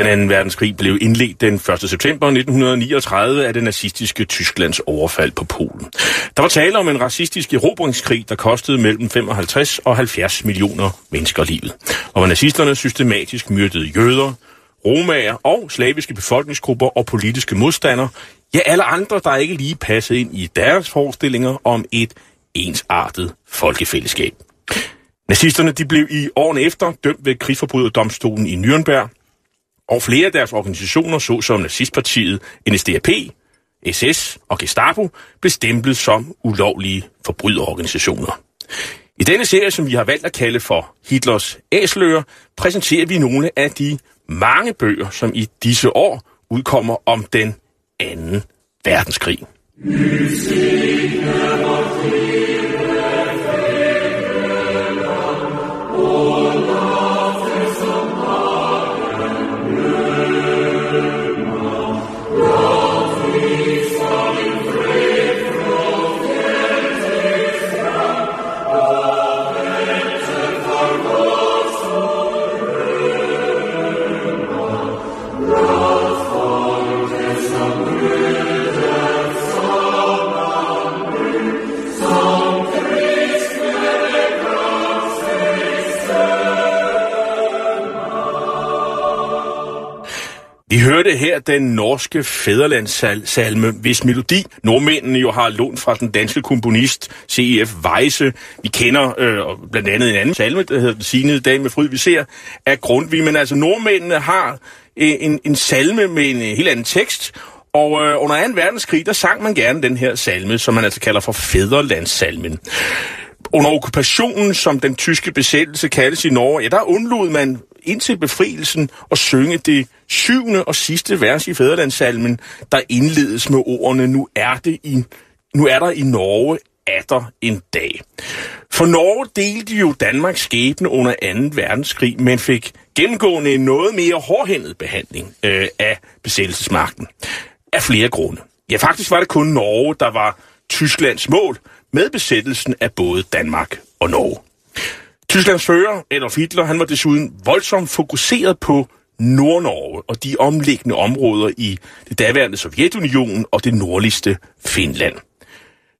Den anden verdenskrig blev indledt den 1. september 1939 af det nazistiske Tysklands overfald på Polen. Der var tale om en racistisk erobringskrig, der kostede mellem 55 og 70 millioner mennesker livet. Og hvor nazisterne systematisk myrdede jøder, romager og slaviske befolkningsgrupper og politiske modstandere, ja alle andre, der ikke lige passede ind i deres forestillinger om et ensartet folkefællesskab. Nazisterne de blev i årene efter dømt ved krigsforbryderdomstolen i Nürnberg, og flere af deres organisationer, såsom nazistpartiet NSDAP, SS og Gestapo, blev stemplet som ulovlige forbryderorganisationer. I denne serie, som vi har valgt at kalde for Hitlers Æsløer, præsenterer vi nogle af de mange bøger, som i disse år udkommer om den anden verdenskrig. Musik hørte her den norske fæderlandssalme, hvis melodi nordmændene jo har lånt fra den danske komponist C.F. Weisse. Vi kender øh, blandt andet en anden salme, der hedder Den signede dag med fryd, vi ser, af Grundtvig. Men altså nordmændene har øh, en, en salme med en øh, helt anden tekst, og øh, under 2. verdenskrig, der sang man gerne den her salme, som man altså kalder for fæderlandssalmen. Under okkupationen, som den tyske besættelse kaldes i Norge, ja, der undlod man indtil befrielsen at synge det syvende og sidste vers i Fæderlandssalmen, der indledes med ordene, nu er, det i, nu er der i Norge atter en dag. For Norge delte jo Danmarks skæbne under 2. verdenskrig, men fik gennemgående en noget mere hårdhændet behandling øh, af besættelsesmagten. Af flere grunde. Ja, faktisk var det kun Norge, der var Tysklands mål med besættelsen af både Danmark og Norge. Tysklands fører, Adolf Hitler, han var desuden voldsomt fokuseret på Nordnorge og de omliggende områder i det daværende Sovjetunionen og det nordligste Finland.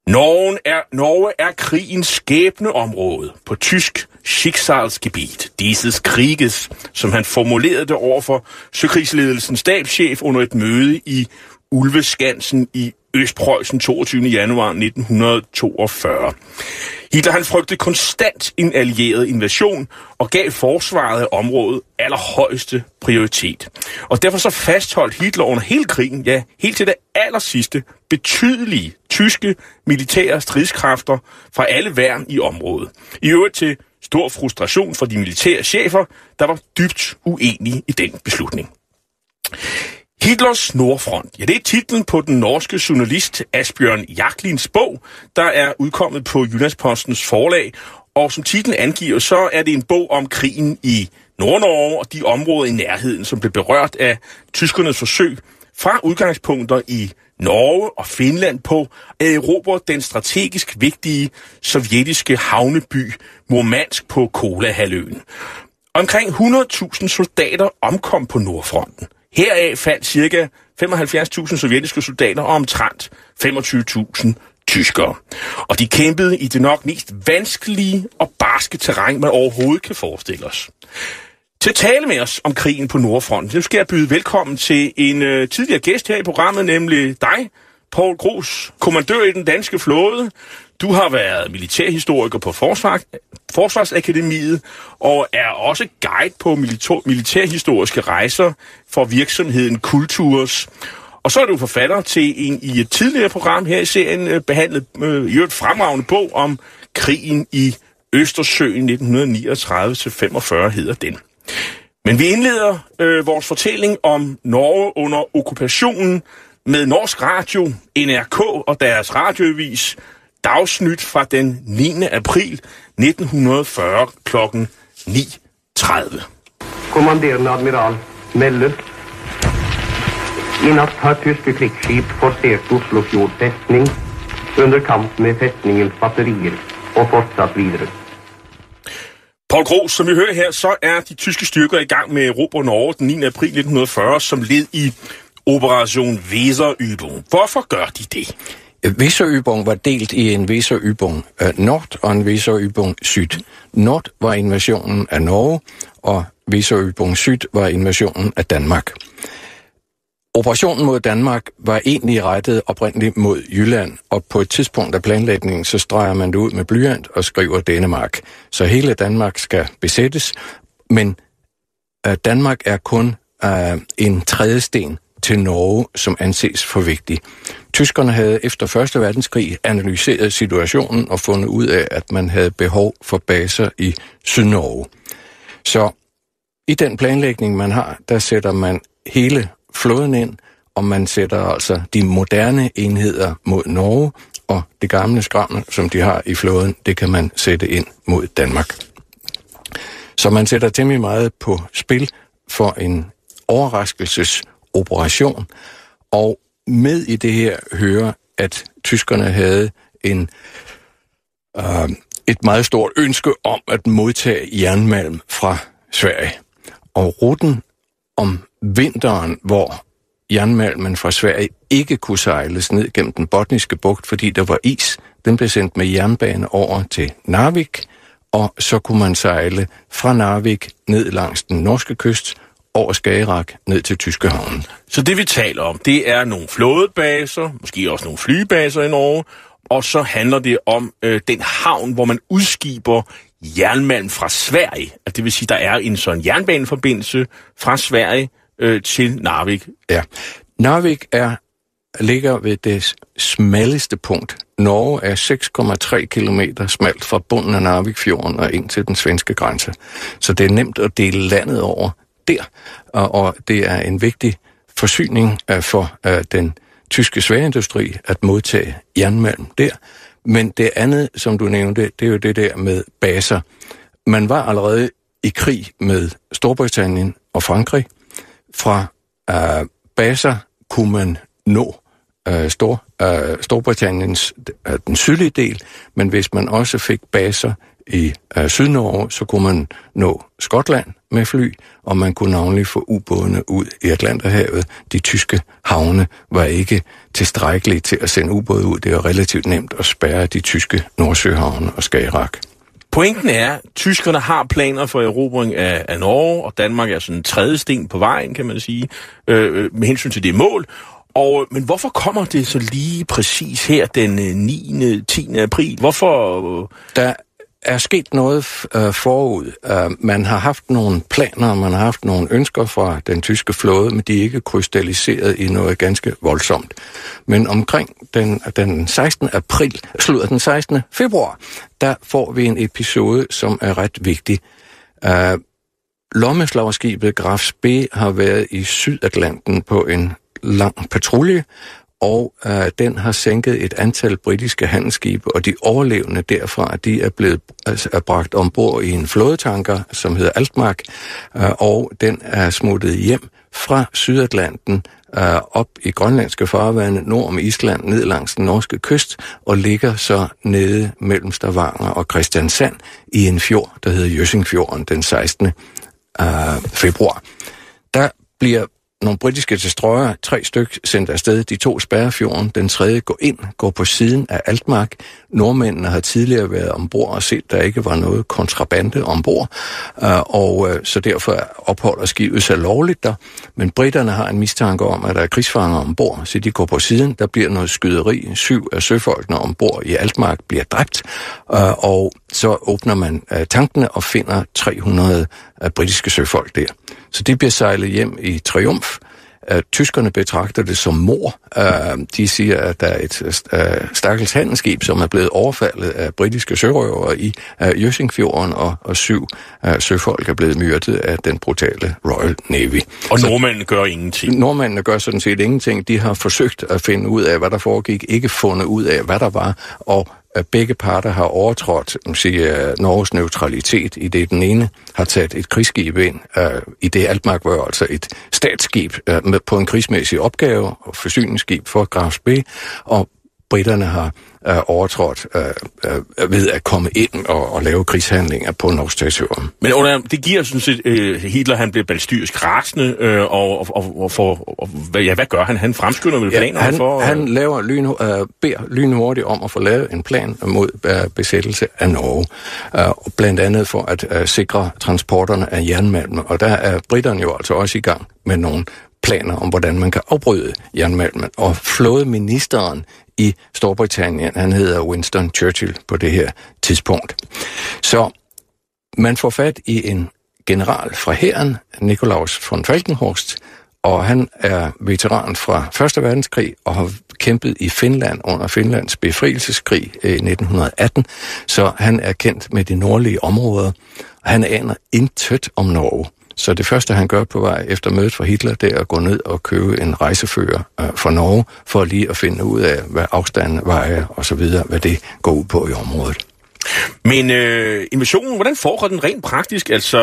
Norge er, Norge er krigens skæbne område på tysk Schicksalsgebiet, dieses Krieges, som han formulerede det over for Søkrigsledelsens stabschef under et møde i Ulveskansen i Østpreussen 22. januar 1942. Hitler han frygtede konstant en allieret invasion og gav forsvaret af området allerhøjeste prioritet. Og derfor så fastholdt Hitler under hele krigen, ja, helt til det allersidste, betydelige tyske militære stridskræfter fra alle værn i området. I øvrigt til stor frustration for de militære chefer, der var dybt uenige i den beslutning. Hitlers Nordfront. Ja, det er titlen på den norske journalist Asbjørn Jaklins bog, der er udkommet på Jyllandspostens forlag. Og som titlen angiver, så er det en bog om krigen i Nord-Norge og de områder i nærheden, som blev berørt af tyskernes forsøg fra udgangspunkter i Norge og Finland på at erobre den strategisk vigtige sovjetiske havneby Murmansk på Kolahalvøen. Omkring 100.000 soldater omkom på Nordfronten. Heraf faldt ca. 75.000 sovjetiske soldater og omtrent 25.000 tyskere. Og de kæmpede i det nok mest vanskelige og barske terræn, man overhovedet kan forestille os. Til at tale med os om krigen på Nordfronten, nu skal jeg byde velkommen til en øh, tidligere gæst her i programmet, nemlig dig, Paul Gros, kommandør i den danske flåde. Du har været militærhistoriker på Forsvar, Forsvarsakademiet og er også guide på militær, militærhistoriske rejser for virksomheden Kulturs. Og så er du forfatter til en i et tidligere program her i serien øh, behandlet øh, i et fremragende bog om krigen i Østersøen 1939-45 hedder den. Men vi indleder øh, vores fortælling om Norge under okkupationen med Norsk Radio, NRK og deres radioavis Dagsnyt fra den 9. april 1940 kl. 9.30. Kommanderende admiral melder. I natt har tyske krigsskip forsert Oslofjord festning under kamp med festningens batterier og fortsat videre. Paul Gros, som vi hører her, så er de tyske styrker i gang med Europa Norge den 9. april 1940 som led i Operation Weserübung. Hvorfor gør de det? Weserübung var delt i en Weserübung Nord og en Weserübung Syd. Nord var invasionen af Norge, og Weserübung Syd var invasionen af Danmark. Operationen mod Danmark var egentlig rettet oprindeligt mod Jylland, og på et tidspunkt af planlægningen, så streger man det ud med blyant og skriver Danmark. Så hele Danmark skal besættes, men øh, Danmark er kun øh, en tredje sten til Norge, som anses for vigtig. Tyskerne havde efter 1. verdenskrig analyseret situationen og fundet ud af, at man havde behov for baser i Sydnorge. Så i den planlægning, man har, der sætter man hele flåden ind, og man sætter altså de moderne enheder mod Norge, og det gamle skrammel, som de har i flåden, det kan man sætte ind mod Danmark. Så man sætter temmelig meget på spil for en overraskelsesoperation, og med i det her høre, at tyskerne havde en, øh, et meget stort ønske om at modtage jernmalm fra Sverige. Og ruten om vinteren, hvor jernmalmen fra Sverige ikke kunne sejles ned gennem den botniske bugt, fordi der var is. Den blev sendt med jernbane over til Narvik, og så kunne man sejle fra Narvik ned langs den norske kyst, over Skagerak ned til Tyske havnen. Så det vi taler om, det er nogle flådebaser, måske også nogle flybaser i Norge, og så handler det om øh, den havn, hvor man udskiber jernmalm fra Sverige. Altså, det vil sige, der er en sådan jernbaneforbindelse fra Sverige øh, til Narvik. Ja. Narvik er, ligger ved det smalleste punkt. Norge er 6,3 km smalt fra bunden af Narvikfjorden og ind til den svenske grænse. Så det er nemt at dele landet over der, og, og det er en vigtig forsyning uh, for uh, den tyske sværindustri at modtage jernmalm der. Men det andet, som du nævnte, det er jo det der med baser. Man var allerede i krig med Storbritannien og Frankrig. Fra uh, baser kunne man nå uh, Stor, uh, Storbritanniens uh, den sydlige del, men hvis man også fik baser i uh, Sydnorge, så kunne man nå Skotland med fly, og man kunne navnlig få ubådene ud i Atlanterhavet. De tyske havne var ikke tilstrækkelige til at sende ubåde ud. Det var relativt nemt at spærre de tyske Nordsøhavne og Skagerak. Pointen er, at tyskerne har planer for erobring af, af Norge, og Danmark er sådan en tredje sten på vejen, kan man sige, øh, med hensyn til det mål. Og, men hvorfor kommer det så lige præcis her den 9. 10. april? Hvorfor... Der er sket noget øh, forud. Øh, man har haft nogle planer, man har haft nogle ønsker fra den tyske flåde, men de er ikke krystalliseret i noget ganske voldsomt. Men omkring den, den 16. april, slutter den 16. februar, der får vi en episode, som er ret vigtig. Øh, Lommeslagerskibet Graf B har været i Sydatlanten på en lang patrulje, og øh, den har sænket et antal britiske handelsskibe, og de overlevende derfra, de er blevet altså, er bragt ombord i en flådetanker, som hedder Altmark, øh, og den er smuttet hjem fra Sydatlanten øh, op i grønlandske farvande, nord om Island, ned langs den norske kyst, og ligger så nede mellem Stavanger og Christiansand i en fjord, der hedder Jøssingfjorden den 16. Øh, februar. Der bliver nogle britiske destroyer, tre styk sendt afsted, de to spærrefjorden, den tredje går ind, går på siden af Altmark. Nordmændene har tidligere været ombord og set, der ikke var noget kontrabande ombord, øh, og øh, så derfor opholder skibet sig lovligt der. Men britterne har en mistanke om, at der er krigsfanger ombord, så de går på siden. Der bliver noget skyderi. Syv af søfolkene ombord i Altmark bliver dræbt, øh, og så åbner man tankene og finder 300 britiske søfolk der. Så de bliver sejlet hjem i triumf. Uh, tyskerne betragter det som mor. Uh, de siger, at der er et uh, stakkels handelsskib, som er blevet overfaldet af britiske sørøvere i uh, Jøsingfjorden, og, og syv uh, søfolk er blevet myrdet af den brutale Royal Navy. Og nordmændene gør ingenting? Nordmændene gør sådan set ingenting. De har forsøgt at finde ud af, hvad der foregik, ikke fundet ud af, hvad der var, og begge parter har overtrådt siger, Norges neutralitet, i det den ene har taget et krigsskib ind, øh, i det Altmark var altså et statsskib øh, med, på en krigsmæssig opgave, og forsyningsskib for Grafs B, og britterne har uh, overtrådt uh, uh, ved at komme ind og, og lave krigshandlinger på norsk territorium. Men under, det giver sådan set, uh, Hitler han bliver balstyrisk rasende, uh, og, og, og, for, og ja, hvad gør han? Han fremskynder vel planer ja, han, for... Uh... Han laver lyn, uh, beder lynhurtigt om at få lavet en plan mod uh, besættelse af Norge, uh, blandt andet for at uh, sikre transporterne af jernmalm, og der er britterne jo altså også i gang med nogle planer om, hvordan man kan afbryde jernmalmen. Og flådeministeren i Storbritannien. Han hedder Winston Churchill på det her tidspunkt. Så man får fat i en general fra hæren, Nikolaus von Falkenhorst, og han er veteran fra 1. verdenskrig og har kæmpet i Finland under Finlands befrielseskrig eh, i 1918, så han er kendt med de nordlige områder, og han aner intet om Norge. Så det første, han gør på vej efter mødet for Hitler, det er at gå ned og købe en rejsefører øh, for Norge, for lige at finde ud af, hvad afstanden vejer og så videre, hvad det går ud på i området. Men øh, invasionen, hvordan foregår den rent praktisk? Altså,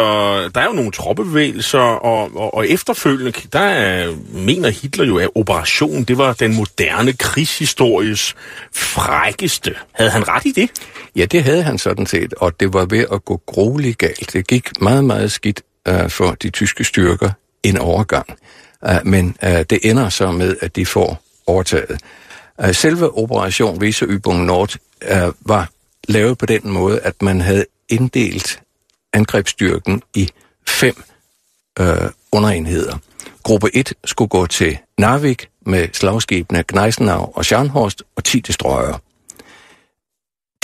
der er jo nogle troppebevægelser, og, og, og efterfølgende, der er, mener Hitler jo, at operationen, det var den moderne krigshistories frækkeste. Havde han ret i det? Ja, det havde han sådan set, og det var ved at gå grueligt galt. Det gik meget, meget skidt øh, for de tyske styrker en overgang. Uh, men øh, det ender så med, at de får overtaget. Uh, selve Operation Weserübung Nord øh, var lavet på den måde, at man havde inddelt angrebsstyrken i fem øh, underenheder. Gruppe 1 skulle gå til Narvik med slagskibene Gneisenau og Scharnhorst og 10 destroyer.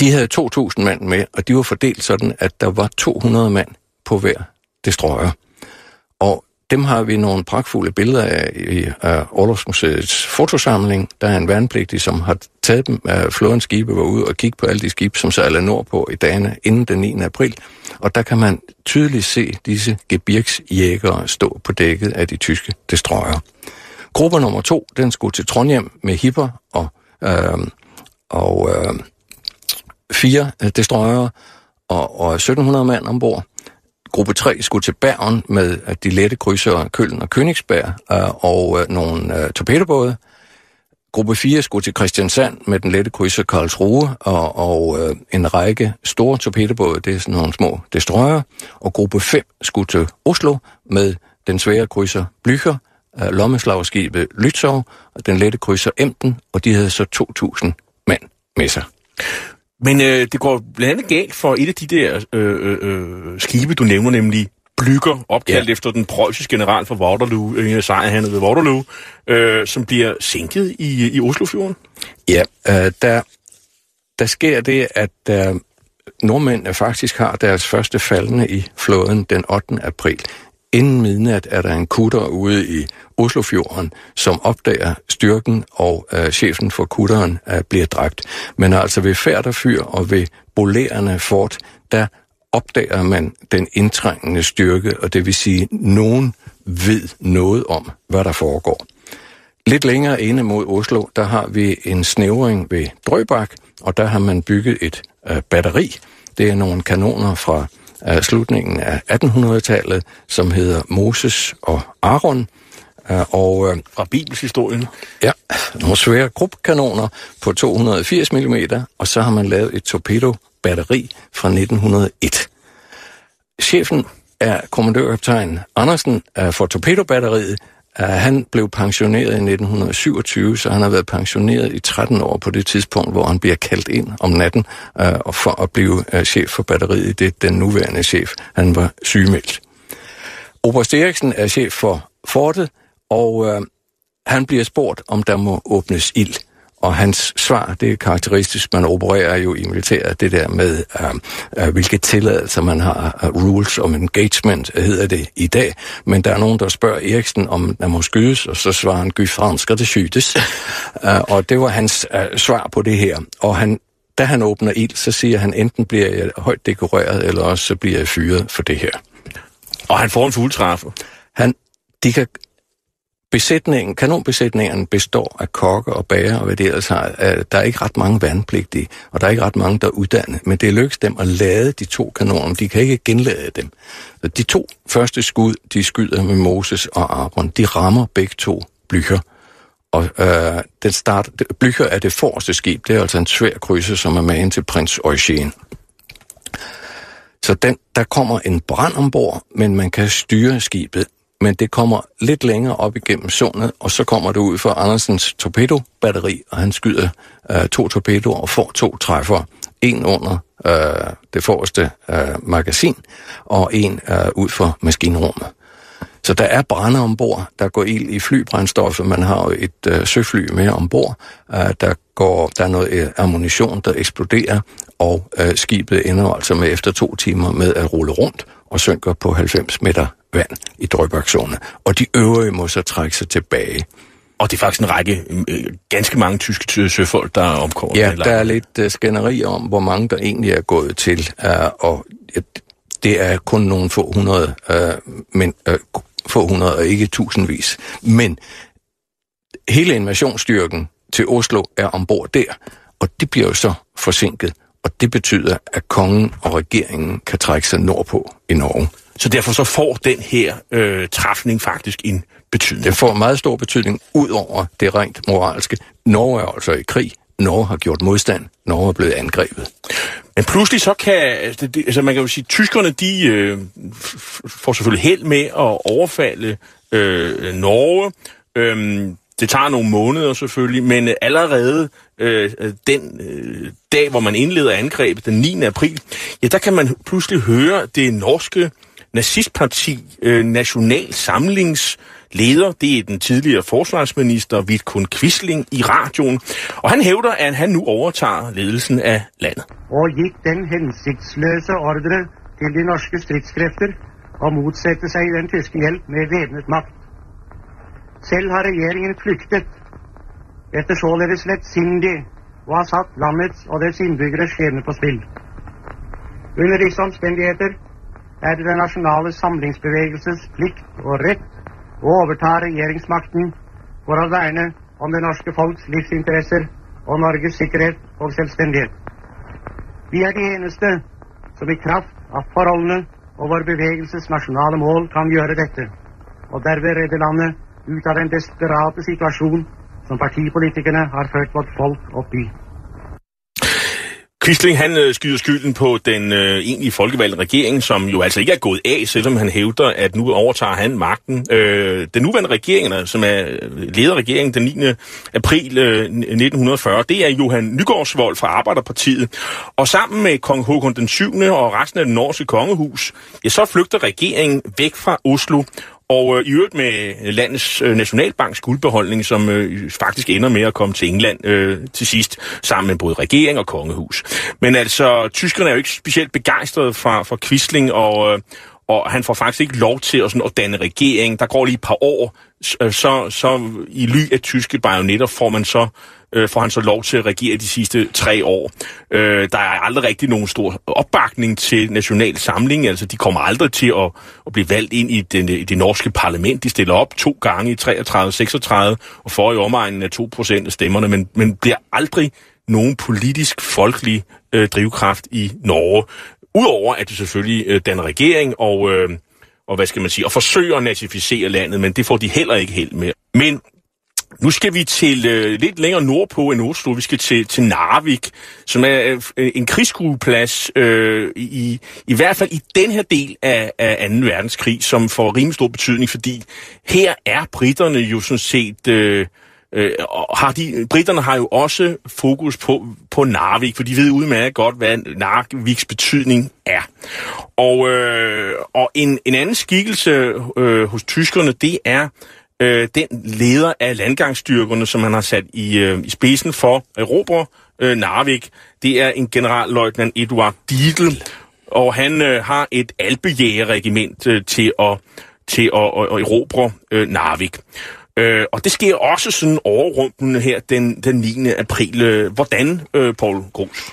De havde 2.000 mand med, og de var fordelt sådan, at der var 200 mand på hver destroyer. Og dem har vi nogle pragtfulde billeder af i uh, Orlovsmuseets fotosamling. Der er en værnepligtig, som har taget dem af flådens skibe, var ude og kigge på alle de skibe, som sejler nordpå i dagene inden den 9. april. Og der kan man tydeligt se disse gebirgsjægere stå på dækket af de tyske destroyer. Gruppe nummer to, den skulle til Trondheim med hipper og, øh, og øh, fire øh, destroyer og, og 1700 mand ombord. Gruppe 3 skulle til Bergen med øh, de lette krydser Køln og Königsberg øh, og øh, nogle torpedobåde. Gruppe 4 skulle til Christiansand med den lette krydser Karlsruhe og, og øh, en række store torpedobåde, det er sådan nogle små destroyer. Og gruppe 5 skulle til Oslo med den svære krydser Blücher, øh, lommeslagskibet Lützow og den lette krydser Emden, og de havde så 2.000 mand med sig. Men øh, det går blandt andet galt for et af de der øh, øh, øh skibe, du nævner, nemlig Blygger, opkaldt ja. efter den preussiske general for Waterloo, øh, sejrhandet ved Waterloo, øh, som bliver sænket i, i Oslofjorden. Ja, øh, der, der sker det, at øh, nordmændene faktisk har deres første faldende i flåden den 8. april. Inden midnat er der en kutter ude i Oslofjorden, som opdager styrken, og øh, chefen for kutteren øh, bliver dræbt. Men altså ved Færderfyr og ved Bolerende Fort, der opdager man den indtrængende styrke, og det vil sige, at nogen ved noget om, hvad der foregår. Lidt længere inde mod Oslo, der har vi en snævring ved Drøbak, og der har man bygget et øh, batteri. Det er nogle kanoner fra øh, slutningen af 1800-tallet, som hedder Moses og Aaron. Øh, og, øh, Fra Bibelshistorien? Ja, nogle svære gruppekanoner på 280 mm, og så har man lavet et torpedo-batteri fra 1901. Chefen er kommandørkaptajn Andersen øh, for torpedobatteriet, Uh, han blev pensioneret i 1927, så han har været pensioneret i 13 år på det tidspunkt, hvor han bliver kaldt ind om natten uh, for at blive uh, chef for batteriet. Det er den nuværende chef. Han var sygemeldt. Oberst Eriksen er chef for fortet, og han bliver spurgt, om der må åbnes ild og hans svar, det er karakteristisk, man opererer jo i militæret, det der med, uh, uh, hvilke tilladelser man har, uh, rules of engagement hedder det i dag, men der er nogen, der spørger Eriksen, om der må skydes, og så svarer han, gy fransk, det skydes. uh, og det var hans uh, svar på det her, og han da han åbner ild, så siger han, enten bliver jeg højt dekoreret, eller også så bliver jeg fyret for det her. Og han får en fuldtræffe. Han, de kan, besætningen, kanonbesætningen består af kokke og bager og hvad det ellers har. Øh, der er ikke ret mange værnepligtige, og der er ikke ret mange, der er uddannet. Men det lykkes dem at lade de to kanoner. De kan ikke genlade dem. De to første skud, de skyder med Moses og Aaron, de rammer begge to blycher. Og øh, den start, blycher er det forreste skib. Det er altså en svær krydse, som er magen til prins Eugen. Så den, der kommer en brand ombord, men man kan styre skibet. Men det kommer lidt længere op igennem sundet, og så kommer det ud for Andersens torpedobatteri, og han skyder øh, to torpedoer og får to træffer. En under øh, det forreste øh, magasin, og en øh, ud for maskinrummet. Så der er brænder ombord, der går ild i flybrændstoffet. Man har jo et øh, søfly med ombord. Øh, der, går, der er noget øh, ammunition, der eksploderer, og øh, skibet ender altså med efter to timer med at rulle rundt og synker på 90 meter vand i drøbaktionen. Og de øvrige må så trække sig tilbage. Og det er faktisk en række, øh, ganske mange tyske søfolk, der er omkommet. Ja, der er lidt uh, skænderi om, hvor mange der egentlig er gået til. Uh, og det er kun nogle få hundrede, uh, men uh, få hundrede og ikke tusindvis. Men hele invasionsstyrken til Oslo er ombord der, og det bliver jo så forsinket. Og det betyder, at kongen og regeringen kan trække sig nordpå i Norge. Så derfor så får den her øh, træfning faktisk en betydning. Det får meget stor betydning, ud over det rent moralske. Norge er altså i krig. Norge har gjort modstand. Norge er blevet angrebet. Men pludselig så kan, altså, det, altså man kan jo sige, tyskerne de øh, får selvfølgelig held med at overfalde øh, Norge. Øhm, det tager nogle måneder selvfølgelig, men allerede Øh, øh, den øh, dag, hvor man indleder angrebet, den 9. april, ja, der kan man pludselig høre det norske nazistparti øh, National Samlings leder, det er den tidligere forsvarsminister Vidkun Quisling i radioen, og han hævder, at han nu overtager ledelsen af landet. Og gik den hensigtsløse ordre til de norske stridskræfter og modsætte sig den tyske hjælp med væbnet magt. Selv har regeringen flygtet efter således letsindig og har satt landets og dets indbyggeres skjebne på spil. Under disse omstændigheder er det den nationale samlingsbevægelses plikt og ret å overta regjeringsmakten for å verne om det norske folks livsinteresser og Norges sikkerhet og selvstendighet. Vi er de eneste som i kraft av forholdene og vår bevegelses nasjonale mål kan gjøre dette, og derved redde landet ut av den desperate situasjon som partipolitikerne har ført vårt folk op i. Quisling, han øh, skyder skylden på den øh, egentlige folkevalgte regering, som jo altså ikke er gået af, selvom han hævder, at nu overtager han magten. Øh, den nuværende regering, som er øh, lederregeringen den 9. april øh, 1940, det er Johan Nygaardsvold fra Arbejderpartiet. Og sammen med kong Håkon den 7. og resten af den norske kongehus, ja, så flygter regeringen væk fra Oslo og øh, i øvrigt med landets øh, nationalbanks guldbeholdning, som øh, faktisk ender med at komme til England øh, til sidst, sammen med både regering og kongehus. Men altså, tyskerne er jo ikke specielt begejstrede fra, fra Quisling, og, øh, og han får faktisk ikke lov til at, sådan, at danne regering. Der går lige et par år, øh, så, så i ly af tyske bajonetter får man så øh, får han så lov til at regere de sidste tre år. Øh, der er aldrig rigtig nogen stor opbakning til national samling, altså de kommer aldrig til at, at blive valgt ind i, den, i det norske parlament. De stiller op to gange i 33-36 og får i omegnen af 2% af stemmerne, men, men bliver aldrig nogen politisk folkelig øh, drivkraft i Norge. Udover at de selvfølgelig øh, danner regering og, øh, og hvad skal man sige, og forsøger at nazificere landet, men det får de heller ikke held med. Men nu skal vi til øh, lidt længere nordpå end Oslo. Vi skal til, til Narvik, som er øh, øh en krigsskueplads, øh, i, i hvert fald i den her del af, af 2. verdenskrig, som får rimelig stor betydning, fordi her er britterne jo sådan set... Øh, øh, har de, britterne har jo også fokus på, på Narvik, for de ved udmærket godt, hvad Narviks betydning er. Og, øh, og en, en anden skikkelse øh, hos tyskerne, det er øh, den leder af landgangsstyrkerne, som han har sat i, øh, i spidsen for Europa øh, Narvik. Det er en generalløjtnant Eduard Dietl, og han øh, har et alpejægerregiment øh, til at til at, at, at erobre øh, Narvik. Øh, og det sker også sådan overrumpende her den, den 9. april. Øh, hvordan, øh, Paul Grus?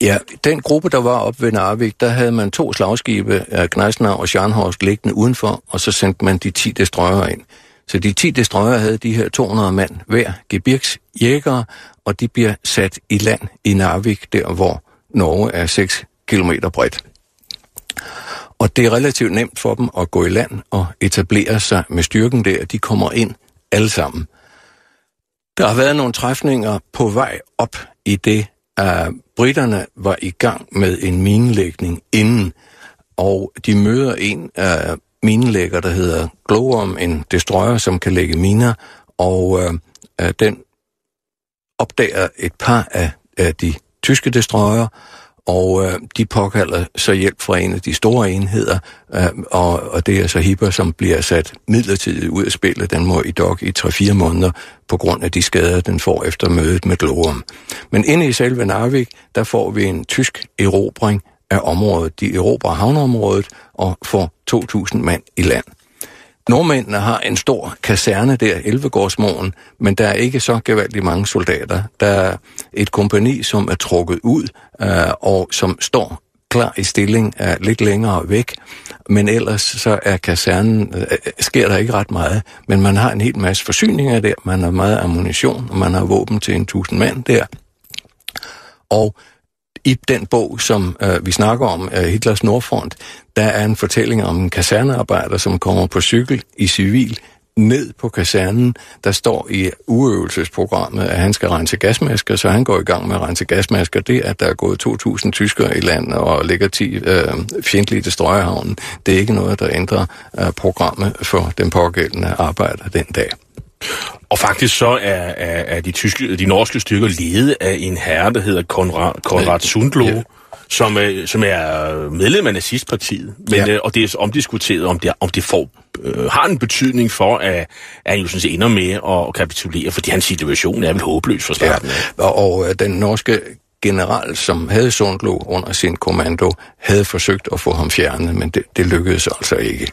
Ja, den gruppe, der var op ved Narvik, der havde man to slagskibe, Gneisner og Scharnhorst, liggende udenfor, og så sendte man de 10 destroyer ind. Så de 10 destroyer havde de her 200 mand hver Gebirgs jægere, og de bliver sat i land i Narvik, der hvor Norge er 6 km bredt. Og det er relativt nemt for dem at gå i land og etablere sig med styrken der. De kommer ind alle sammen. Der har været nogle træfninger på vej op i det, øh, at britterne var i gang med en minelægning inden, og de møder en af minelægger, der hedder Glowworm, en destroyer, som kan lægge miner, og øh, øh den opdager et par af, af de tyske destroyer, og øh, de påkalder så hjælp fra en af de store enheder, øh, og, og det er så Hipper, som bliver sat midlertidigt ud af spillet. Den må i dog i 3-4 måneder på grund af de skader, den får efter mødet med Glorum. Men inde i selve Narvik, der får vi en tysk erobring af området. De erobrer havneområdet og får 2.000 mand i land. Nordmændene har en stor kaserne der, Elvegårdsmåen, men der er ikke så gevaldigt mange soldater. Der er et kompani, som er trukket ud, øh, og som står klar i stilling er lidt længere væk, men ellers så er kasernen, øh, øh, sker der ikke ret meget, men man har en hel masse forsyninger der, man har meget ammunition, og man har våben til en tusind mand der. Og i den bog, som øh, vi snakker om, øh, Hitlers Nordfront, der er en fortælling om en kasernearbejder, som kommer på cykel i civil ned på kasernen. Der står i uøvelsesprogrammet, at han skal rense gasmasker, så han går i gang med at rense gasmasker. Det, at der er gået 2.000 tyskere i landet og ligger 10 øh, fjendtlige destroyerhavnen, det er ikke noget, der ændrer øh, programmet for den pågældende arbejder den dag. Og faktisk så er, er, er de, tyske, de norske styrker ledet af en herre, der hedder Konrad, Konrad Sundlo, ja. som, er, som er medlem af nazistpartiet. Men, ja. øh, og det er omdiskuteret, om det, om det får, øh, har en betydning for, at, at han jo sådan set ender med at kapitulere, fordi hans situation er vel håbløs for starten. Ja. Og, og øh, den norske general, som havde Sundlo under sin kommando, havde forsøgt at få ham fjernet, men det, det lykkedes altså ikke.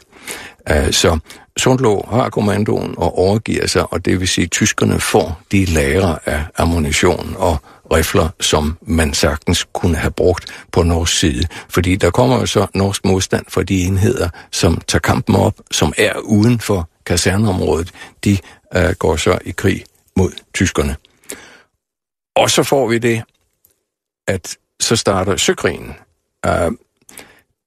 Øh, så Sundlå har kommandoen og overgiver sig, og det vil sige, at tyskerne får de lager af ammunition og rifler, som man sagtens kunne have brugt på norsk side. Fordi der kommer jo så norsk modstand for de enheder, som tager kampen op, som er uden for kaserneområdet. De uh, går så i krig mod tyskerne. Og så får vi det, at så starter søkrigen. Uh,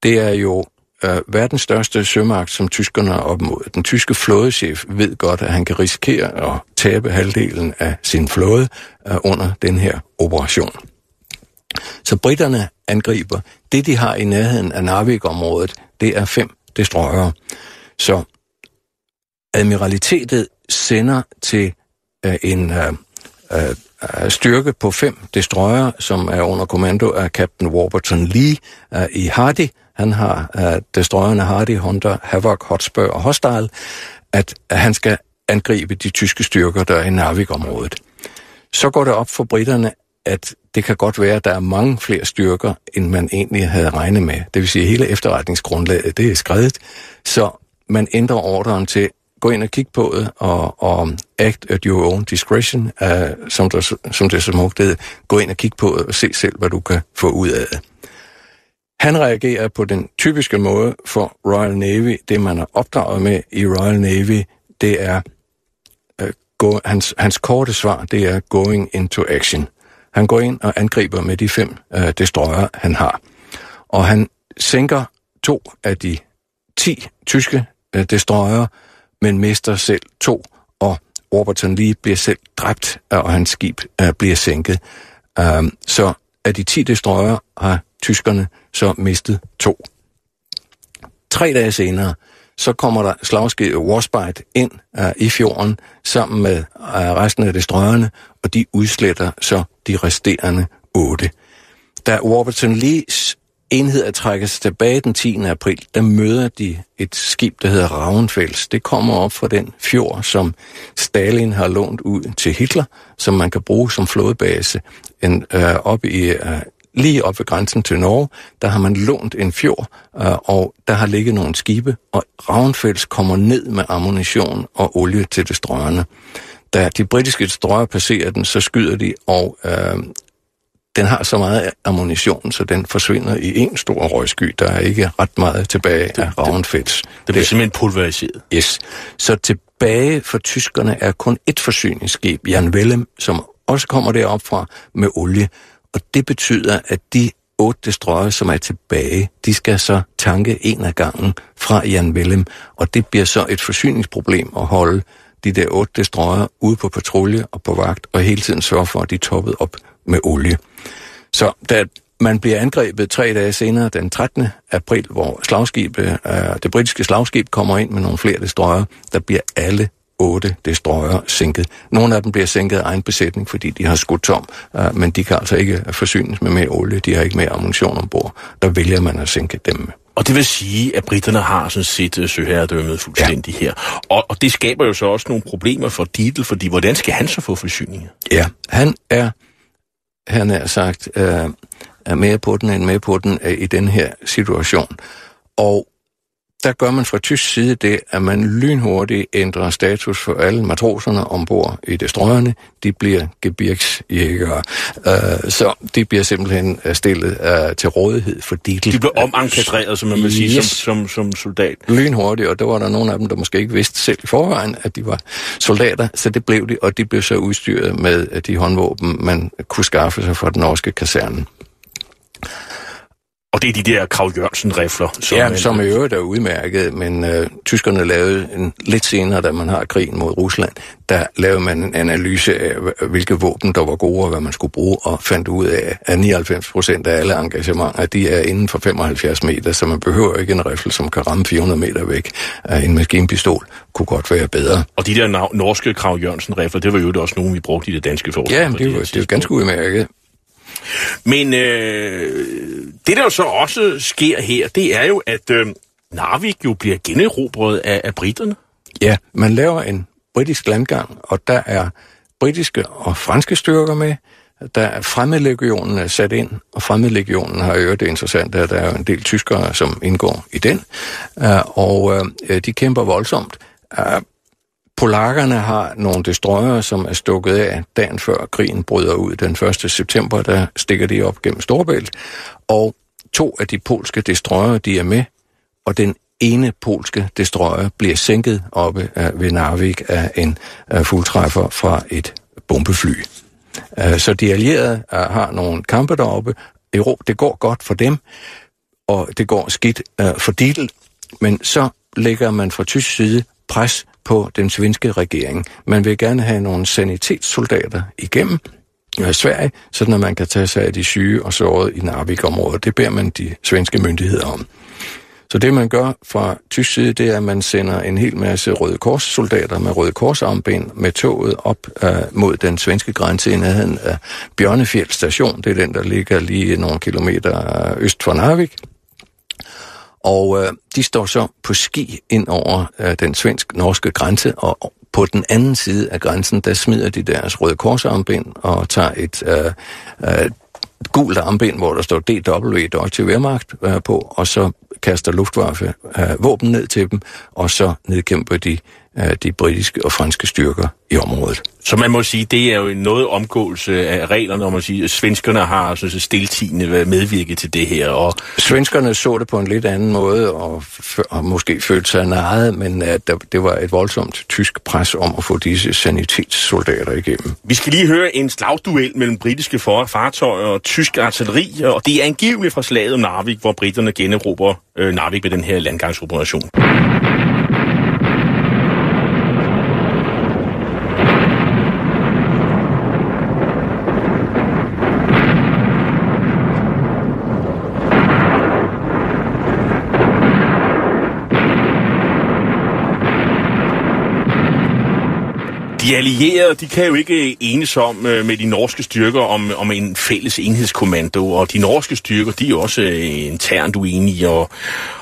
det er jo øh, verdens største sømagt, som tyskerne er op mod. Den tyske flådechef ved godt, at han kan risikere at tabe halvdelen af sin flåde øh, under den her operation. Så britterne angriber. Det, de har i nærheden af Narvik-området, det er fem destroyere. Så admiralitetet sender til øh, en øh, øh, øh styrke på fem destroyere, som er under kommando af kaptajn Warburton Lee øh, i Hardy, han har øh, uh, destroyerne Hardy, Hunter, Havoc, Hotspur og Hostile, at, at han skal angribe de tyske styrker, der er i Narvik-området. Så går det op for britterne, at det kan godt være, at der er mange flere styrker, end man egentlig havde regnet med. Det vil sige, at hele efterretningsgrundlaget, det er skrevet, så man ændrer ordren til, gå ind og kigge på det, og, og act at your own discretion, uh, som, der, som det så smukt gå ind og kigge på det, og se selv, hvad du kan få ud af det. Han reagerer på den typiske måde for Royal Navy. Det, man er opdraget med i Royal Navy, det er, øh, go, hans, hans korte svar, det er going into action. Han går ind og angriber med de fem øh, destroyer, han har. Og han sænker to af de ti tyske øh, destroyer, men mister selv to, og Warburton Lee bliver selv dræbt, og hans skib øh, bliver sænket. Um, så af de 10 destroyer har tyskerne så mistet to. Tre dage senere, så kommer der slagskibet Warspite ind uh, i fjorden sammen med uh, resten af destroyerne, og de udsletter så de resterende otte. Da Warburton Lees enheder trækkes sig tilbage den 10. april, der møder de et skib, der hedder Ravnfels. Det kommer op fra den fjord, som Stalin har lånt ud til Hitler, som man kan bruge som flådebase en, øh, op i, øh, lige op ved grænsen til Norge. Der har man lånt en fjord, øh, og der har ligget nogle skibe, og Ravnfels kommer ned med ammunition og olie til destroyerne. Da de britiske destroyer passerer den, så skyder de, og øh, den har så meget ammunition, så den forsvinder i en stor røgsky. Der er ikke ret meget tilbage det, af Ravnfels. Det, det bliver simpelthen pulveriseret. Yes. Så tilbage for tyskerne er kun et forsyningsskib, Jan Wellem, som også kommer derop fra med olie. Og det betyder, at de otte destroyer, som er tilbage, de skal så tanke en af gangen fra Jan Willem, og det bliver så et forsyningsproblem at holde de der otte destroyer ude på patrulje og på vagt, og hele tiden sørge for, at de er toppet op med olie. Så da man bliver angrebet tre dage senere, den 13. april, hvor slagskibet, øh, det britiske slagskib kommer ind med nogle flere destroyer, der bliver alle otte destroyer sænket. Nogle af dem bliver sænket af egen besætning, fordi de har skudt tom, øh, men de kan altså ikke forsynes med mere olie, de har ikke mere ammunition ombord. Der vælger man at sænke dem. Og det vil sige, at britterne har sådan set uh, søherredømmet fuldstændig ja. her. Og, og det skaber jo så også nogle problemer for Dietl, fordi hvordan skal han så få forsyninger? Ja, han er han er sagt, øh, er mere på den end med på den øh, i den her situation. Og der gør man fra tysk side det, at man lynhurtigt ændrer status for alle matroserne ombord i destroyerne. De bliver gebirgsjægere. Uh, så de bliver simpelthen øh, stillet uh, til rådighed for de... De bliver omankastreret, som man vil sige, yes. som, som, som soldat. Lynhurtigt, og der var der nogle af dem, der måske ikke vidste selv i forvejen, at de var soldater, så det blev de, og de blev så udstyret med de håndvåben, man kunne skaffe sig fra den norske kaserne. Det er de der Krav Jørgensen-rifler. Som ja, som i øvrigt er udmærket, men øh, tyskerne lavede en, lidt senere, da man har krigen mod Rusland, der lavede man en analyse af, hvilke våben der var gode og hvad man skulle bruge, og fandt ud af, at 99 procent af alle engagementer, de er inden for 75 meter, så man behøver ikke en rifle, som kan ramme 400 meter væk. En maskinpistol kunne godt være bedre. Og de der norske Krav Jørgensen-rifler, det var jo også nogle, vi brugte i det danske forsvar. Ja, det var, det var ganske udmærket. Men øh, det, der jo så også sker her, det er jo, at øh, Narvik jo bliver generobret af, af britterne. Ja, man laver en britisk landgang, og der er britiske og franske styrker med. Der er fremmedlegionen er sat ind, og fremmedlegionen har jo det interessante, at der er en del tyskere, som indgår i den, øh, og øh, de kæmper voldsomt. Polakkerne har nogle destroyer, som er stukket af dagen før krigen bryder ud den 1. september, der stikker de op gennem Storbælt, og to af de polske destroyer, de er med, og den ene polske destroyer bliver sænket oppe ved Narvik af en fuldtræffer fra et bombefly. Øh, så de allierede øh, har nogle kampe deroppe. Det går godt for dem, og det går skidt øh, for Dietl, men så lægger man fra tysk side pres på den svenske regering. Man vil gerne have nogle sanitetssoldater igennem i Sverige, så når man kan tage sig af de syge og sårede i Narvik-området. Det beder man de svenske myndigheder om. Så det, man gør fra tysk side, det er, at man sender en hel masse Røde Kors-soldater med Røde Kors-armbind med toget op uh, mod den svenske grænse i nærheden af Bjørnefjeld station. Det er den, der ligger lige nogle kilometer øst for Narvik. Og øh, de står så på ski ind over øh, den svensk-norske grænse, og på den anden side af grænsen, der smider de deres røde korsarmbind og tager et øh, øh, gult armbind, hvor der står DW, Deutsche Wehrmacht, øh, på, og så kaster Luftwaffe øh, våben ned til dem, og så nedkæmper de de britiske og franske styrker i området. Så man må sige, det er jo noget omgåelse af reglerne, når man siger, at svenskerne har så stiltigende medvirket til det her. Og... Svenskerne så det på en lidt anden måde, og, og måske følte sig naret, men at der, det var et voldsomt tysk pres om at få disse sanitetssoldater igennem. Vi skal lige høre en slagduel mellem britiske fartøjer og tysk artilleri, og det er angiveligt fra slaget om Narvik, hvor britterne generober øh, Narvik med den her landgangsoperation. De allierede, de kan jo ikke enes om øh, med de norske styrker om, om en fælles enhedskommando, og de norske styrker, de er også øh, internt uenige, og,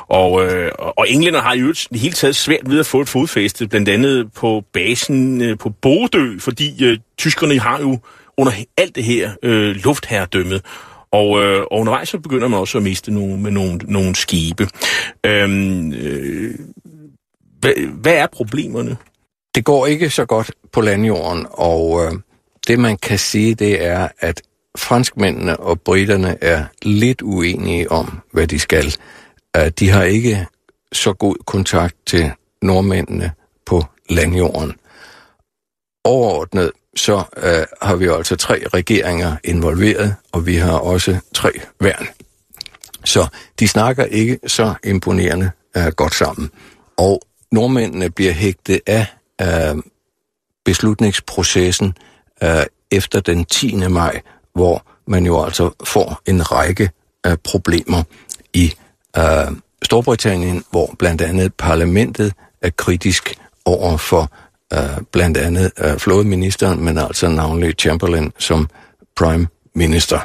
og, øh, og englænder har jo det hele taget svært ved at få et fodfæste, blandt andet på basen øh, på Bodø, fordi øh, tyskerne har jo under alt det her øh, luftherredømmet, og, øh, og undervejs så begynder man også at miste nogle, med nogle, nogle skibe. Øhm, øh, hvad, hvad er problemerne? Det går ikke så godt på landjorden, og øh, det man kan sige, det er, at franskmændene og britterne er lidt uenige om, hvad de skal. Øh, de har ikke så god kontakt til nordmændene på landjorden. Overordnet så øh, har vi altså tre regeringer involveret, og vi har også tre værn. Så de snakker ikke så imponerende øh, godt sammen. Og nordmændene bliver hægtet af øh, beslutningsprocessen øh, efter den 10. maj, hvor man jo altså får en række øh, problemer i øh, Storbritannien, hvor blandt andet parlamentet er kritisk over for øh, blandt andet øh, flådeministeren, men altså navnlig Chamberlain som prime minister.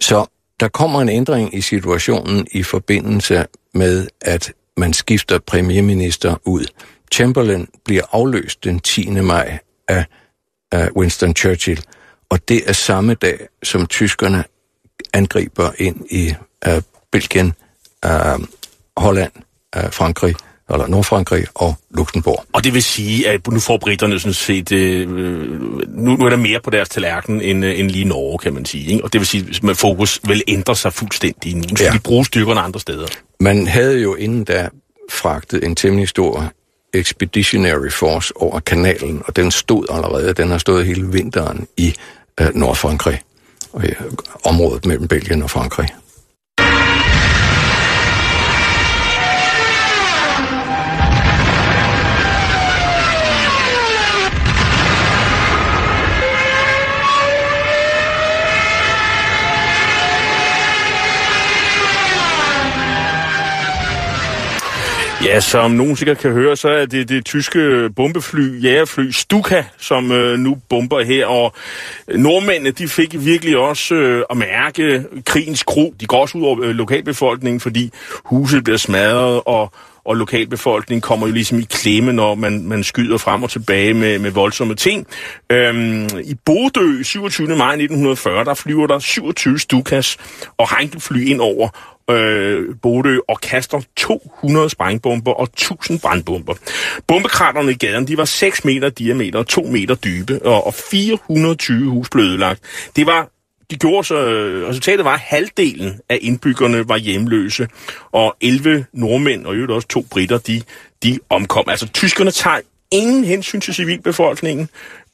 Så der kommer en ændring i situationen i forbindelse med, at man skifter premierminister ud. Chamberlain bliver afløst den 10. maj af, af Winston Churchill, og det er samme dag, som tyskerne angriber ind i uh, Belgien, uh, Holland, uh, Frankrig, eller Nordfrankrig og Luxembourg. Og det vil sige, at nu får britterne sådan set, øh, nu, nu er der mere på deres tallerken end, øh, end lige Norge, kan man sige. Ikke? Og det vil sige, at fokus vil ændre sig fuldstændig. Nu skal ja. de bruge styrkerne andre steder. Man havde jo inden da fragtet en temmelig stor Expeditionary Force over kanalen, og den stod allerede, den har stået hele vinteren i øh, Nordfrankrig, og i området mellem Belgien og Frankrig. Ja, som nogen sikkert kan høre, så er det det tyske bombefly, jægerfly Stuka, som øh, nu bomber her. Og nordmændene, de fik virkelig også øh, at mærke krigens gro. De går også ud over øh, lokalbefolkningen, fordi huset bliver smadret, og, og lokalbefolkningen kommer jo ligesom i klemme, når man, man skyder frem og tilbage med, med voldsomme ting. Øhm, I Bodø 27. maj 1940, der flyver der 27 Stukas og Heinkelfly ind over, øh, Bodø og kaster 200 sprængbomber og 1000 brandbomber. Bombekraterne i gaden, de var 6 meter diameter og 2 meter dybe, og, og 420 hus blev ødelagt. Det var de gjorde så, øh, resultatet var, at halvdelen af indbyggerne var hjemløse, og 11 nordmænd og øvrigt også to britter, de, de omkom. Altså, tyskerne tager ingen hensyn til civilbefolkningen,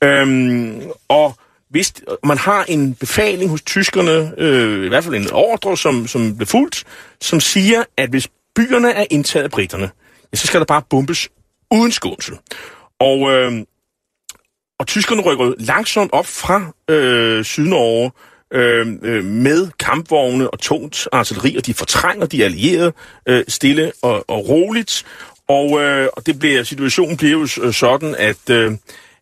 øhm, og hvis man har en befaling hos tyskerne, øh, i hvert fald en ordre, som, som blev fuldt, som siger, at hvis byerne er indtaget af britterne, ja, så skal der bare bombes uden skånsel. Og, øh, og tyskerne rykker langsomt op fra øh, Sydnorge øh, øh, med kampvogne og tungt artilleri, og de fortrænger de allierede øh, stille og, og roligt. Og, øh, og det bliver, situationen bliver jo sådan, at... Øh,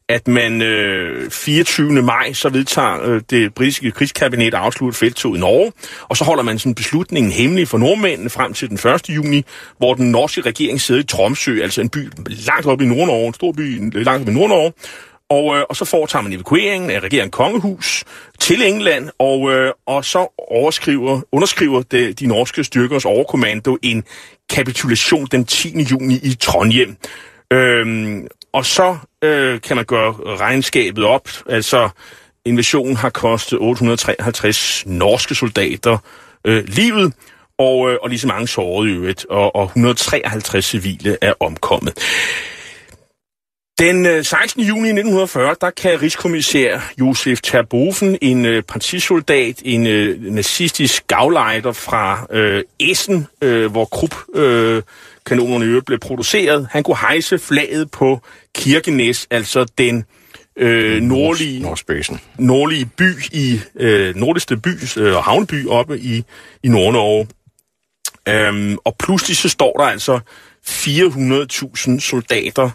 at man øh, 24. maj så vedtager øh, det britiske krigskabinet at afslutte feltet i Norge, og så holder man sådan beslutningen hemmelig for nordmændene frem til den 1. juni, hvor den norske regering sidder i Tromsø, altså en by langt oppe i Nordnorge, en stor by langt oppe i Nordnorge, og, øh, og så foretager man evakueringen af regeringen Kongehus til England, og, øh, og så overskriver, underskriver det, de norske styrkers overkommando en kapitulation den 10. juni i Trondheim. Øhm, og så øh, kan man gøre regnskabet op. Altså, invasionen har kostet 853 norske soldater øh, livet, og, øh, og lige så mange sårede i øvrigt, og, og 153 civile er omkommet. Den øh, 16. Juni 1940, der kan rigskommissær Josef Terboven, en øh, partisoldat, en øh, nazistisk gavlejder fra øh, Essen, øh, hvor Krupp øh, kanonerne øvrigt blev produceret. Han kunne hejse flaget på Kirkenes, altså den øh, nordlige, nordlige by i øh, nordligste by øh, og havneby oppe i, i Nordnorge. Øhm, og pludselig så står der altså 400.000 soldater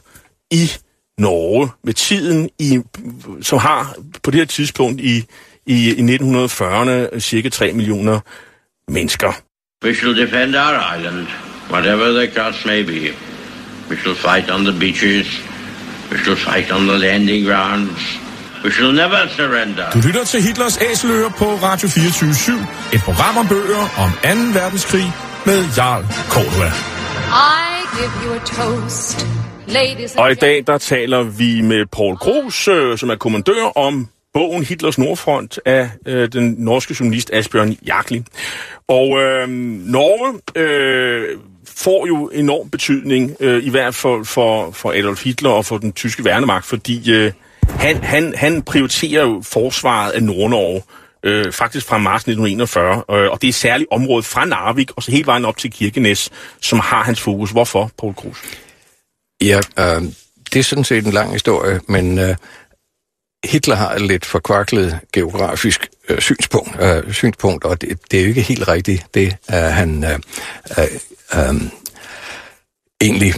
i Norge med tiden, i, som har på det her tidspunkt i, i, i 1940'erne cirka 3 millioner mennesker. We shall defend our island, whatever the cost may be. We shall fight on the beaches. We shall fight on the landing grounds. We shall never surrender. Du lytter til Hitlers Æseløer på Radio 24 /7. Et program om bøger om 2. verdenskrig med Jarl Cordua. I give you a toast, ladies and Og i dag der taler vi med Paul Gros, øh, som er kommandør om bogen Hitlers Nordfront af øh, den norske journalist Asbjørn Jagli. Og øh, Norge øh, får jo enorm betydning, øh, i hvert fald for, for Adolf Hitler og for den tyske værnemagt, fordi øh, han, han, han prioriterer jo forsvaret af Nordnorge, øh, faktisk fra marts 1941, øh, og det er særligt området fra Narvik og så helt vejen op til Kirkenes, som har hans fokus. Hvorfor, Paul Kruse? Ja, øh, det er sådan set en lang historie, men øh, Hitler har et lidt forkvaklet geografisk øh, synspunkt, øh, synspunkt, og det, det er jo ikke helt rigtigt, det øh, han øh, øh, øh, egentlig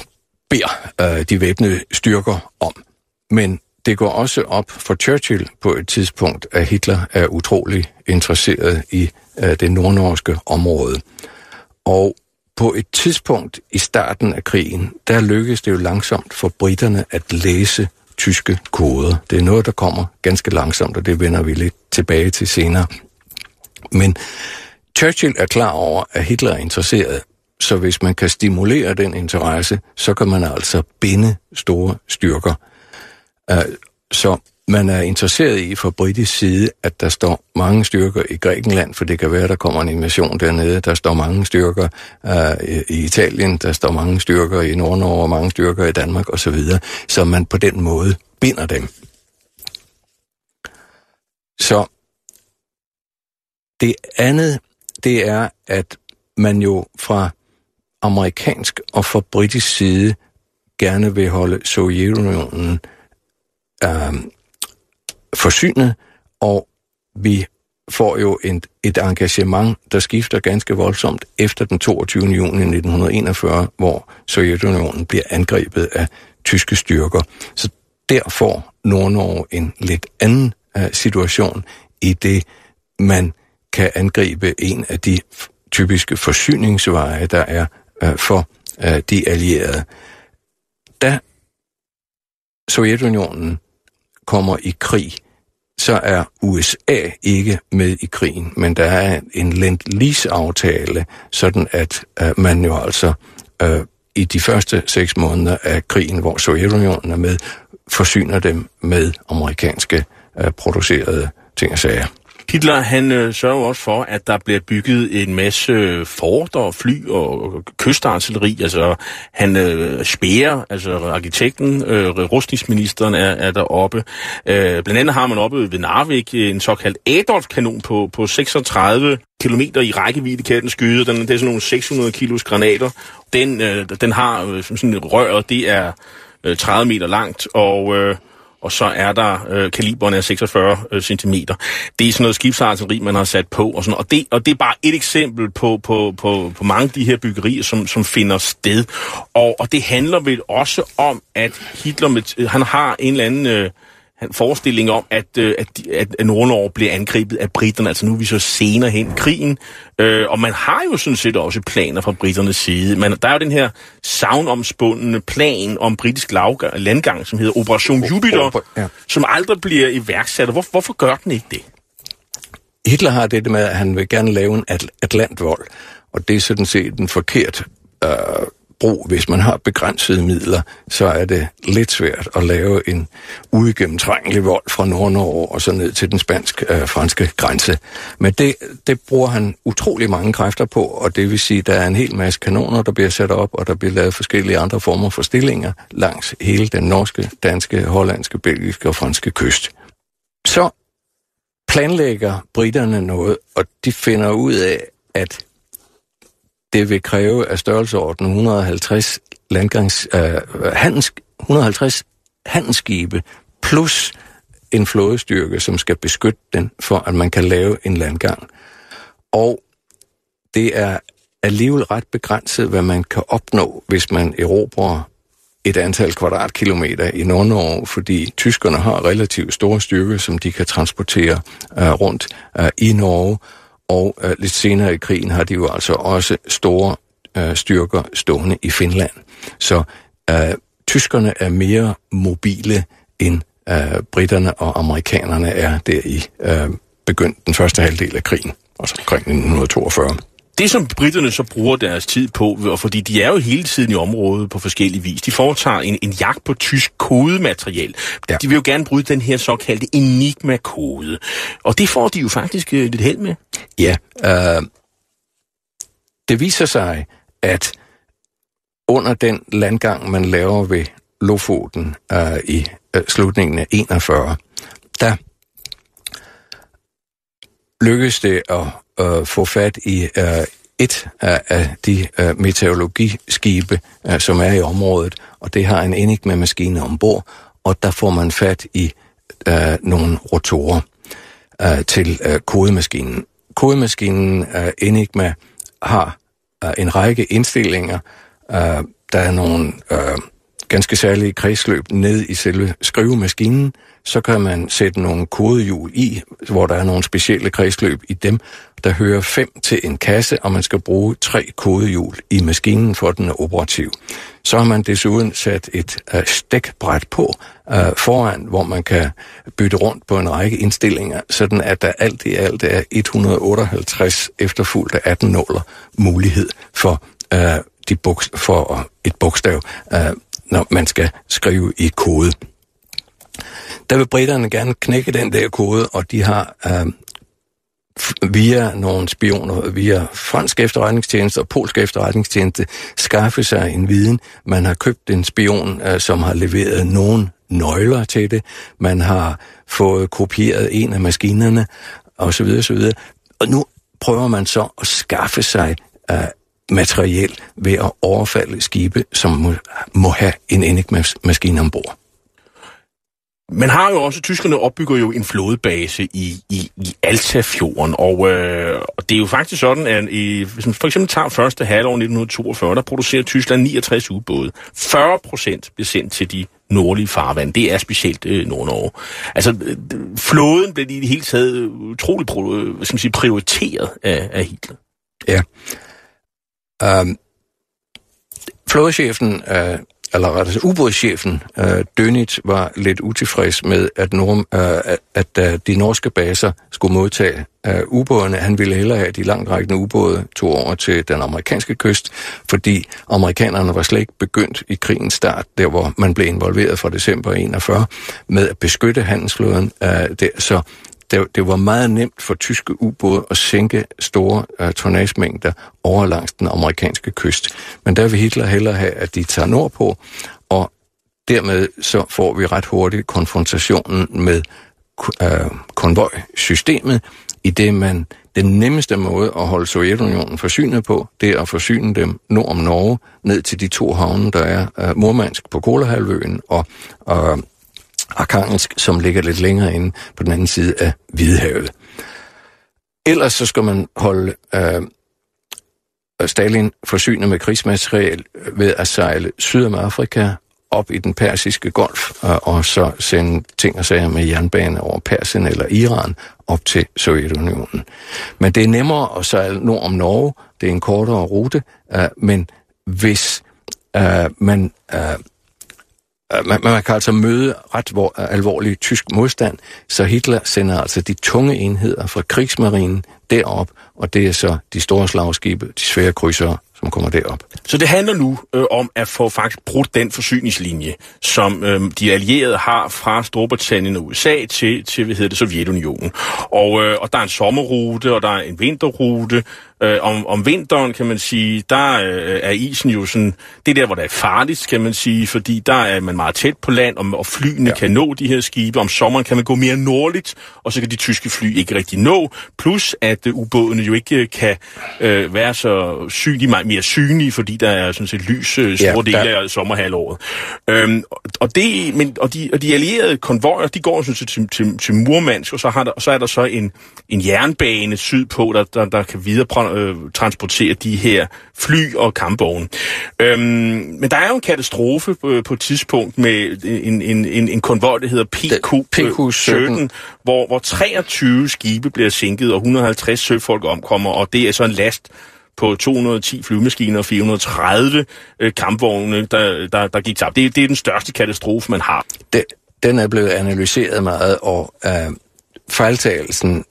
beder øh, de væbnede styrker om. Men det går også op for Churchill på et tidspunkt, at Hitler er utrolig interesseret i øh, det nordnorske område. Og på et tidspunkt i starten af krigen, der lykkedes det jo langsomt for britterne at læse tyske koder. Det er noget, der kommer ganske langsomt, og det vender vi lidt tilbage til senere. Men Churchill er klar over, at Hitler er interesseret, så hvis man kan stimulere den interesse, så kan man altså binde store styrker. Øh, så man er interesseret i fra britisk side, at der står mange styrker i Grækenland, for det kan være, der kommer en invasion dernede. Der står mange styrker uh, i Italien, der står mange styrker i Nordnorge, mange styrker i Danmark osv., så man på den måde binder dem. Så det andet, det er, at man jo fra amerikansk og fra britisk side gerne vil holde Sovjetunionen øh, forsynet, og vi får jo et, et engagement, der skifter ganske voldsomt efter den 22. juni 1941, hvor Sovjetunionen bliver angrebet af tyske styrker. Så der får Nordnorge en lidt anden uh, situation, i det man kan angribe en af de typiske forsyningsveje, der er uh, for uh, de allierede. Da Sovjetunionen kommer i krig, så er USA ikke med i krigen, men der er en lend-lease-aftale, sådan at øh, man jo altså øh, i de første seks måneder af krigen, hvor Sovjetunionen er med, forsyner dem med amerikanske øh, producerede ting og sager. Hitler han øh, sørger også for, at der bliver bygget en masse øh, fort og fly og kystartilleri. Altså han øh, spærer, altså arkitekten, øh, rustningsministeren er, er deroppe. Øh, blandt andet har man oppe ved Narvik øh, en såkaldt Adolf-kanon på, på 36 kilometer i rækkevidde kan den skyde. Den, det er sådan nogle 600 kilos granater. Den, øh, den har øh, sådan et rør, det er øh, 30 meter langt, og... Øh, og så er der øh, kaliberne af 46 øh, cm. Det er sådan noget skibsartilleri, man har sat på, og, sådan, og, det, og det er bare et eksempel på, på, på, på mange af de her byggerier, som, som finder sted. Og, og det handler vel også om, at Hitler med, han har en eller anden... Øh, forestilling om, at, øh, at, at, at Nord-Norge bliver angrebet af britterne. Altså nu er vi så senere hen krigen. Øh, og man har jo sådan set også planer fra britternes side. Men der er jo den her savnomspundne plan om britisk landgang, som hedder Operation Jupiter, ja. som aldrig bliver iværksat. Hvor, hvorfor gør den ikke det? Hitler har det med, at han vil gerne lave en atlantvold. Og det er sådan set en forkert øh, brug. Hvis man har begrænsede midler, så er det lidt svært at lave en uigennemtrængelig vold fra Nord-Norge og så ned til den spansk-franske øh, grænse. Men det, det bruger han utrolig mange kræfter på, og det vil sige, at der er en hel masse kanoner, der bliver sat op, og der bliver lavet forskellige andre former for stillinger langs hele den norske, danske, hollandske, belgiske og franske kyst. Så planlægger britterne noget, og de finder ud af, at det vil kræve af størrelseorden 150 landgangs, øh, handels, 150 handelsskibe plus en flådestyrke, som skal beskytte den, for at man kan lave en landgang. Og det er alligevel ret begrænset, hvad man kan opnå, hvis man erobrer et antal kvadratkilometer i Nordnorge, fordi tyskerne har relativt store styrker, som de kan transportere øh, rundt øh, i Norge, og øh, lidt senere i krigen har de jo altså også store øh, styrker stående i Finland. Så øh, tyskerne er mere mobile end øh, britterne og amerikanerne er der i øh, begyndt den første halvdel af krigen, altså omkring 1942 det, som britterne så bruger deres tid på, og fordi de er jo hele tiden i området på forskellige vis, de foretager en, en jagt på tysk kodematerial. Ja. De vil jo gerne bryde den her såkaldte enigma-kode. Og det får de jo faktisk uh, lidt held med. Ja, øh, det viser sig, at under den landgang, man laver ved Lofoten øh, i øh, slutningen af 41, der lykkedes det at øh, få fat i øh, et af, af de øh, meteorologiskibe, øh, som er i området, og det har en Enigma-maskine ombord, og der får man fat i øh, nogle rotorer øh, til øh, kodemaskinen. Kodemaskinen øh, Enigma har øh, en række indstillinger. Øh, der er nogle øh, ganske særlige kredsløb ned i selve skrivemaskinen, så kan man sætte nogle kodehjul i, hvor der er nogle specielle kredsløb i dem, der hører fem til en kasse, og man skal bruge tre kodehjul i maskinen, for at den er operativ. Så har man desuden sat et uh, stikbræt på uh, foran, hvor man kan bytte rundt på en række indstillinger, sådan at der alt i alt er 158 efterfulgte 18 nåler mulighed for, uh, de buks, for et bogstav, uh, når man skal skrive i kode der vil britterne gerne knække den der kode, og de har øh, via nogle spioner, via fransk efterretningstjeneste og polsk efterretningstjeneste, skaffe sig en viden. Man har købt en spion, øh, som har leveret nogle nøgler til det. Man har fået kopieret en af maskinerne, osv. osv. Og nu prøver man så at skaffe sig øh, materiel ved at overfalde skibe, som må, må have en enigma-maskine ombord. Man har jo også, tyskerne opbygger jo en flådebase i, i, i Altafjorden, og, øh, og det er jo faktisk sådan, at i, hvis man for eksempel tager første halvår 1942, der producerer Tyskland 69 ubåde. 40 procent bliver sendt til de nordlige farvand. Det er specielt øh, Nord-Norge. Altså, øh, flåden blev i det hele taget utroligt hvad skal man sige, prioriteret af, af Hitler. Ja. Um, flådechefen uh, eller rettere ubådschefen øh, Dönitz var lidt utilfreds med, at, norm, øh, at, at øh, de norske baser skulle modtage øh, ubådene. Han ville hellere have de langtrækkende ubåde to over til den amerikanske kyst, fordi amerikanerne var slet ikke begyndt i krigens start, der hvor man blev involveret fra december 41, med at beskytte handelsflåden. Øh, der. Så det, det var meget nemt for tyske ubåde at sænke store øh, uh, tonnagemængder over langs den amerikanske kyst. Men der vil Hitler hellere have, at de tager nordpå, og dermed så får vi ret hurtigt konfrontationen med uh, konvojsystemet, i det man den nemmeste måde at holde Sovjetunionen forsynet på, det er at forsyne dem nord om Norge, ned til de to havne, der er uh, Murmansk på Kolahalvøen og uh, Arkhangelsk, som ligger lidt længere inde på den anden side af Hvidehavet. Ellers så skal man holde øh, Stalin forsynet med krigsmateriel ved at sejle syd om Afrika op i den persiske golf, øh, og så sende ting og sager med jernbane over Persien eller Iran op til Sovjetunionen. Men det er nemmere at sejle nord om Norge, det er en kortere rute, øh, men hvis øh, man Øh, Øh, man, man kan altså møde ret vor, alvorlig tysk modstand, så Hitler sender altså de tunge enheder fra krigsmarinen derop, og det er så de store slagskibe, de svære krydsere, som kommer derop. Så det handler nu øh, om at få faktisk brudt den forsyningslinje, som øh, de allierede har fra Storbritannien og USA til, til hvad hedder det, Sovjetunionen. Og, øh, og der er en sommerrute, og der er en vinterrute, Øh, om, om vinteren, kan man sige, der øh, er isen jo sådan, det der, hvor det er farligt, kan man sige, fordi der er man meget tæt på land, og, og flyene ja. kan nå de her skibe. Om sommeren kan man gå mere nordligt, og så kan de tyske fly ikke rigtig nå. Plus, at øh, ubådene jo ikke kan øh, være så synlige, meget mere synlige, fordi der er sådan set lys øh, store ja, dele af sommerhalvåret. Øhm, og, det, men, og, de, og de allierede konvojer, de går sådan set til, til, til Murmansk, og så, har der, og så er der så en, en jernbane sydpå, der, der, der kan videre øh, transportere de her fly og kampvogne. Øhm, men der er jo en katastrofe på, på et tidspunkt med en, en, en, en konvoj, der hedder PQ, PQ-17, hvor, hvor 23 skibe bliver sænket, og 150 søfolk omkommer, og det er så en last på 210 flyvemaskiner og 430 øh, kampvogne, der, der, der gik tabt. Det, det er den største katastrofe, man har. Det, den er blevet analyseret meget, og øh, fejltagelsen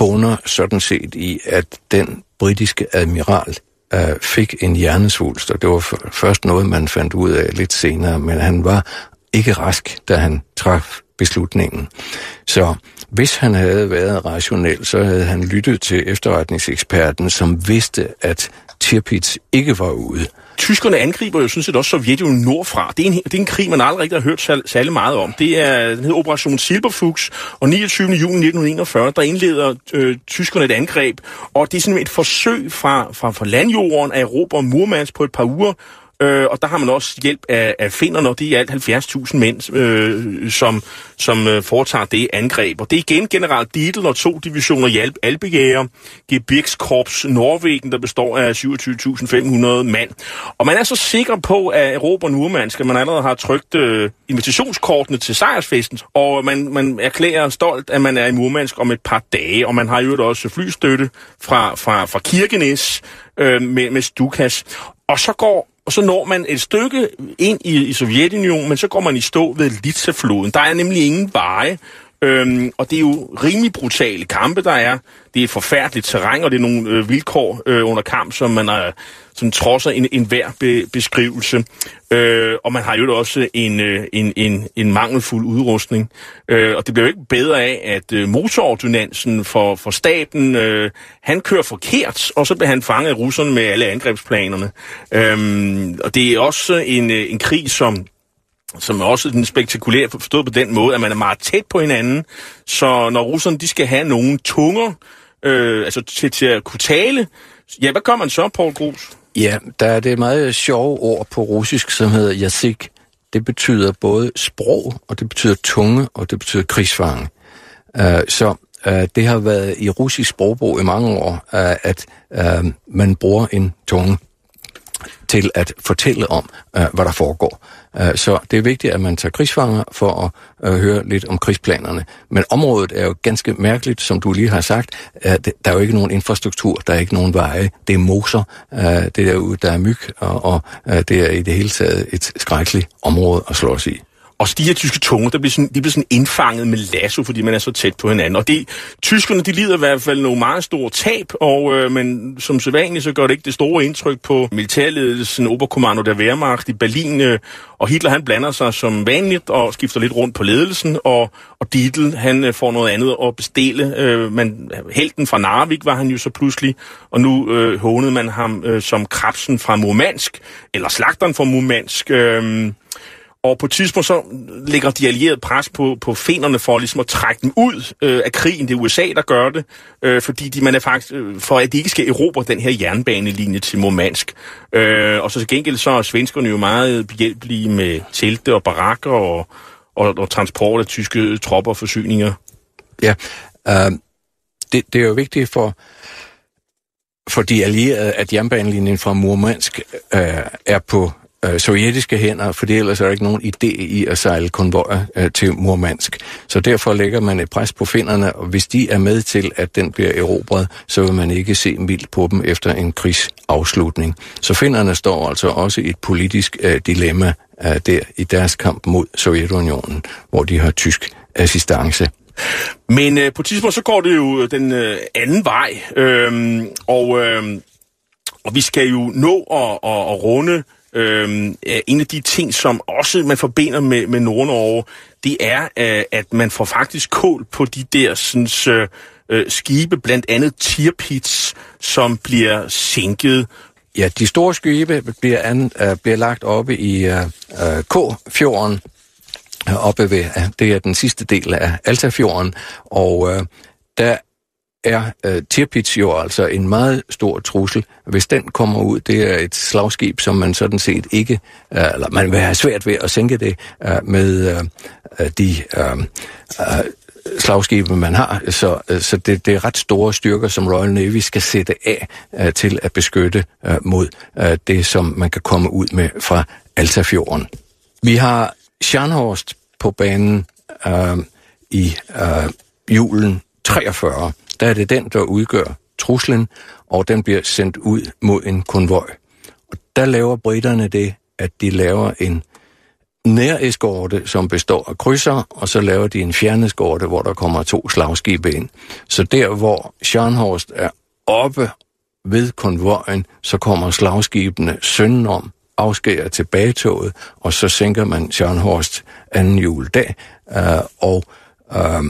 boner sådan set i, at den britiske admiral øh, fik en hjernesvulst, og det var først noget, man fandt ud af lidt senere, men han var ikke rask, da han traf beslutningen. Så hvis han havde været rationel, så havde han lyttet til efterretningseksperten, som vidste, at Tirpitz ikke var ude. Tyskerne angriber jo sådan set også Sovjetunionen nordfra. Det er, en, det er en krig, man aldrig rigtig har hørt særlig, meget om. Det er den hedder Operation Silberfuchs, og 29. juni 1941, der indleder øh, tyskerne et angreb, og det er sådan et forsøg fra, fra, fra landjorden at erobre Murmansk på et par uger, Øh, og der har man også hjælp af, af finnerne, og det er alt 70.000 mænd, øh, som, som øh, foretager det angreb. Og det er igen general Dietl og to divisioner hjælp Alpejæger, Gebirgskorps Norwegen, der består af 27.500 mand. Og man er så sikker på, at Europa Nurmansk, at man allerede har trykt øh, invitationskortene til sejrsfesten, og man, man erklærer stolt, at man er i Murmansk om et par dage, og man har jo også flystøtte fra, fra, fra Kirkenes øh, med, med Stukas. Og så går og så når man et stykke ind i, i Sovjetunionen, men så går man i stå ved Litsafloden. Der er nemlig ingen veje, øhm, og det er jo rimelig brutale kampe, der er. Det er et forfærdeligt terræn, og det er nogle øh, vilkår øh, under kamp, som man er som trodser en, en hver be, beskrivelse. Øh, og man har jo også en, øh, en, en, en mangelfuld udrustning. Øh, og det bliver jo ikke bedre af, at øh, motorordinansen for, for staten, øh, han kører forkert, og så bliver han fanget af russerne med alle angrebsplanerne. Øh, og det er også en, øh, en krig, som som er også den spektakulære forstået på den måde, at man er meget tæt på hinanden. Så når russerne de skal have nogle tunger, øh, altså til, til at kunne tale, ja, hvad gør man så, Paul Grus? Ja, der er det meget sjove ord på russisk, som hedder jasik. Det betyder både sprog, og det betyder tunge, og det betyder krigsfange. Uh, så uh, det har været i russisk sprogbrug i mange år, uh, at uh, man bruger en tunge til at fortælle om, uh, hvad der foregår. Øh, så det er vigtigt, at man tager krigsfanger for at øh, høre lidt om krigsplanerne. Men området er jo ganske mærkeligt, som du lige har sagt. Der er jo ikke nogen infrastruktur, der er ikke nogen veje. Det er moser, øh, det er derude, der er myg, og, det er i det hele taget et skrækkeligt område at slås i. Og de her tyske tunge, der bliver sådan, de bliver sådan indfanget med lasso, fordi man er så tæt på hinanden. Og det, tyskerne, de lider i hvert fald nogle meget store tab, og, øh, men som sædvanligt, så gør det ikke det store indtryk på militærledelsen, Oberkommando der Wehrmacht i Berlin. Øh, og Hitler, han blander sig som vanligt og skifter lidt rundt på ledelsen, og, og Dietl, han øh, får noget andet at bestille. Øh, man, helten fra Narvik var han jo så pludselig, og nu øh, hånede man ham øh, som krabsen fra Murmansk, eller slagteren fra Murmansk. Øh, og på et tidspunkt så lægger de allierede pres på, på fenerne for ligesom at trække dem ud øh, af krigen. Det er USA, der gør det, øh, fordi de, man er faktisk, øh, for at de ikke skal erobre den her jernbanelinje til Murmansk. Øh, og så til gengæld så er svenskerne jo meget behjælpelige med telte og barakker og, og, og transport af tyske tropper og forsyninger. Ja, øh, det, det er jo vigtigt for, for de allierede, at jernbanelinjen fra Murmansk øh, er på øh, sovjetiske hænder, for ellers er der ikke nogen idé i at sejle konvojer øh, til Murmansk. Så derfor lægger man et pres på finderne, og hvis de er med til, at den bliver erobret, så vil man ikke se mildt på dem efter en krigsafslutning. Så finderne står altså også i et politisk øh, dilemma øh, der i deres kamp mod Sovjetunionen, hvor de har tysk assistance. Men øh, på tidspunkt så går det jo øh, den øh, anden vej, øh, og, øh, og vi skal jo nå at, at, at runde Øhm, en af de ting, som også man forbinder med, med Nordnorge, det er, øh, at man får faktisk kål på de der sådan, øh, øh, skibe, blandt andet Tirpitz, som bliver sænket. Ja, de store skibe bliver, an, øh, bliver lagt oppe i øh, øh K-fjorden, øh, oppe ved, øh, det er den sidste del af Altafjorden, og øh, der er øh, Tirpitz jo altså en meget stor trussel. Hvis den kommer ud, det er et slagskib, som man sådan set ikke, øh, eller man vil have svært ved at sænke det øh, med øh, øh, de øh, øh, slagskibe, man har. Så, øh, så det, det er ret store styrker, som Royal Navy skal sætte af øh, til at beskytte øh, mod øh, det, som man kan komme ud med fra Altafjorden. Vi har Scharnhorst på banen øh, i øh, julen 43. Der er det den, der udgør truslen, og den bliver sendt ud mod en konvoj. Og der laver britterne det, at de laver en næreskorte, som består af krydser, og så laver de en fjerneskorte, hvor der kommer to slagskibe ind. Så der, hvor Scharnhorst er oppe ved konvojen, så kommer slagskibene søndenom, afskærer tilbagetoget, og så sænker man Scharnhorst anden juledag, øh, og øh,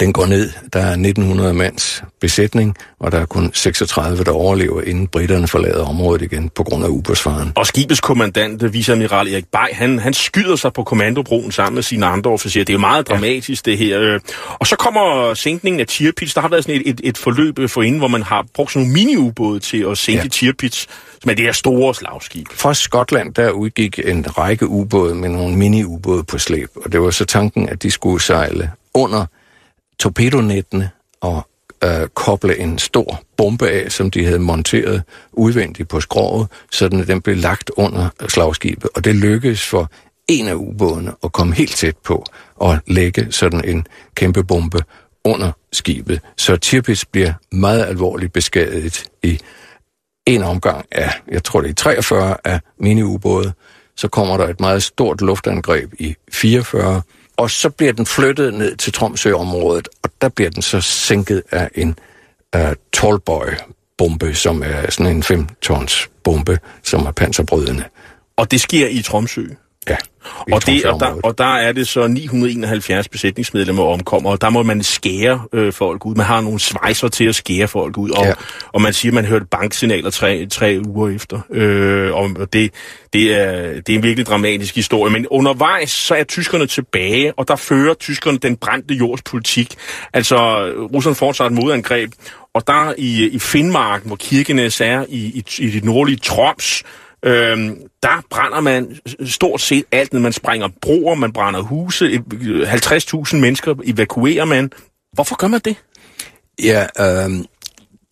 den går ned. Der er 1900 mands besætning, og der er kun 36, der overlever, inden britterne forlader området igen på grund af ubådsfaren. Og skibets kommandant, viceadmiral Erik Bay, han, han skyder sig på kommandobroen sammen med sine andre officerer. Det er jo meget dramatisk, ja. det her. Og så kommer sænkningen af Tirpitz. Der har været sådan et, et, et forløb for inden, hvor man har brugt sådan nogle mini-ubåde til at sænke ja. Tirpitz, som er det her store slagskib. Fra Skotland, der udgik en række ubåde med nogle mini-ubåde på slæb, og det var så tanken, at de skulle sejle under torpedonettene og øh, koble en stor bombe af, som de havde monteret udvendigt på skroget, så den blev lagt under slagskibet. Og det lykkedes for en af ubådene at komme helt tæt på og lægge sådan en kæmpe bombe under skibet. Så Tirpitz bliver meget alvorligt beskadiget i en omgang af, jeg tror det er 43 af mini-ubåde. Så kommer der et meget stort luftangreb i 44, og så bliver den flyttet ned til Tromsø-området, og der bliver den så sænket af en uh, tallboy-bombe, som er sådan en 5-tons bombe, som er panserbrydende. Og det sker i Tromsø? Og, det, og, der, og der er det så 971 besætningsmedlemmer omkommer, og der må man skære øh, folk ud. Man har nogle svejser til at skære folk ud, og, ja. og man siger, at man hørte banksignaler tre, tre uger efter. Øh, og det, det, er, det er en virkelig dramatisk historie. Men undervejs så er tyskerne tilbage, og der fører tyskerne den brændte jords politik. Altså, Rusland fortsat modangreb, og der i, i Finnmark, hvor Kirkenes er, i, i, i det nordlige Troms, Øhm, der brænder man stort set alt. Man sprænger broer, man brænder huse, 50.000 øh, mennesker evakuerer man. Hvorfor gør man det? Ja, øh,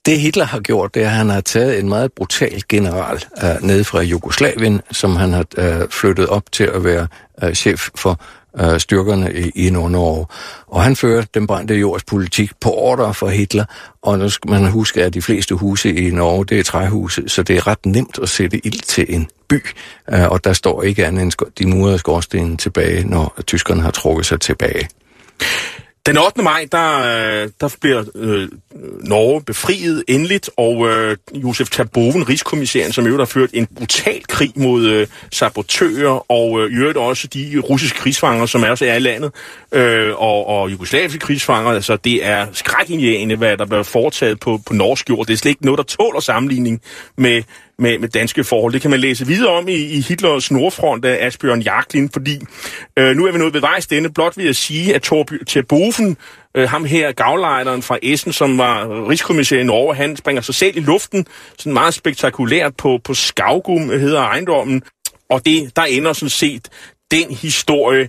det Hitler har gjort, det er, at han har taget en meget brutal general øh, ned fra Jugoslavien, som han har øh, flyttet op til at være øh, chef for øh, styrkerne i, i Nord-Norge. Og han fører den brændte jords politik på ordre for Hitler, og nu skal man huske, at de fleste huse i Norge, det er træhuse, så det er ret nemt at sætte ild til en by, øh, og der står ikke andet end de murede skorstenen tilbage, når tyskerne har trukket sig tilbage. Den 8. maj, der, øh, der bliver øh, Norge befriet endeligt, og øh, Josef Taboven, rigskommissæren, som jo har ført en brutal krig mod øh, sabotører, og øh, i øvrigt også de russiske krigsfanger, som også er i landet, øh, og, og jugoslaviske krigsfanger. Altså, det er skrækindjagende, hvad der bliver foretaget på, på norsk jord. Det er slet ikke noget, der tåler sammenligning med med, med danske forhold. Det kan man læse videre om i, i Hitlers nordfront af Asbjørn Jagtlin, fordi øh, nu er vi nået ved vejs denne. Blot ved at sige, at Torby Bofen, øh, ham her, gavlejderen fra Essen, som var rigskommissær i Norge, han springer sig selv i luften, sådan meget spektakulært på, på Skavgum, hedder ejendommen. Og det, der ender sådan set den historie.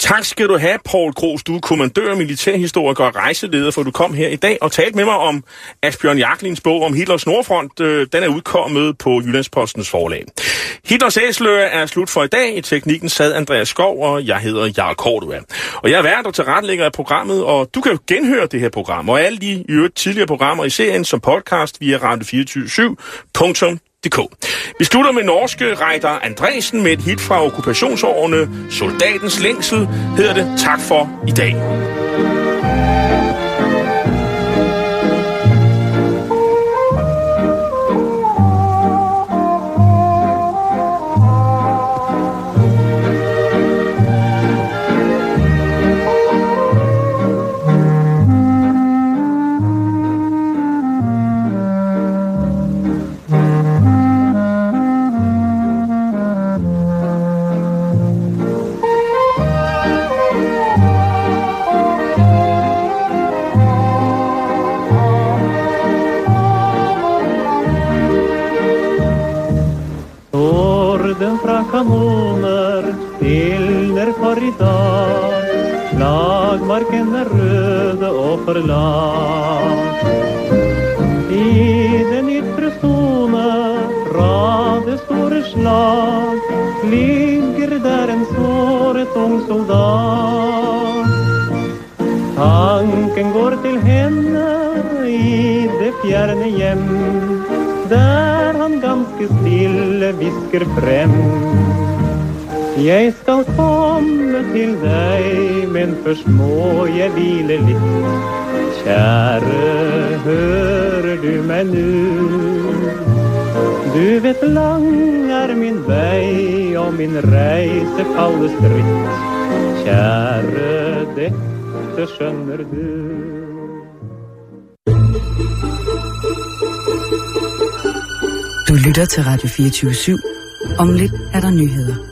Tak skal du have, Paul Gros. Du er kommandør, militærhistoriker og rejseleder, for du kom her i dag og talte med mig om Asbjørn Jaklins bog om Hitlers Nordfront. Øh, den er udkommet på Jyllandspostens forlag. Hitlers æsler er slut for i dag. I teknikken sad Andreas Skov, og jeg hedder Jarl Kortua. Og jeg er vært og tilrettelægger af programmet, og du kan jo genhøre det her program og alle de øvrigt tidligere programmer i serien som podcast via radio247.dk. DK. Vi slutter med norske Reiter Andresen med et hit fra okkupationsårene. Soldatens længsel hedder det. Tak for i dag. Radio 24 /7. Om lidt er der nyheder.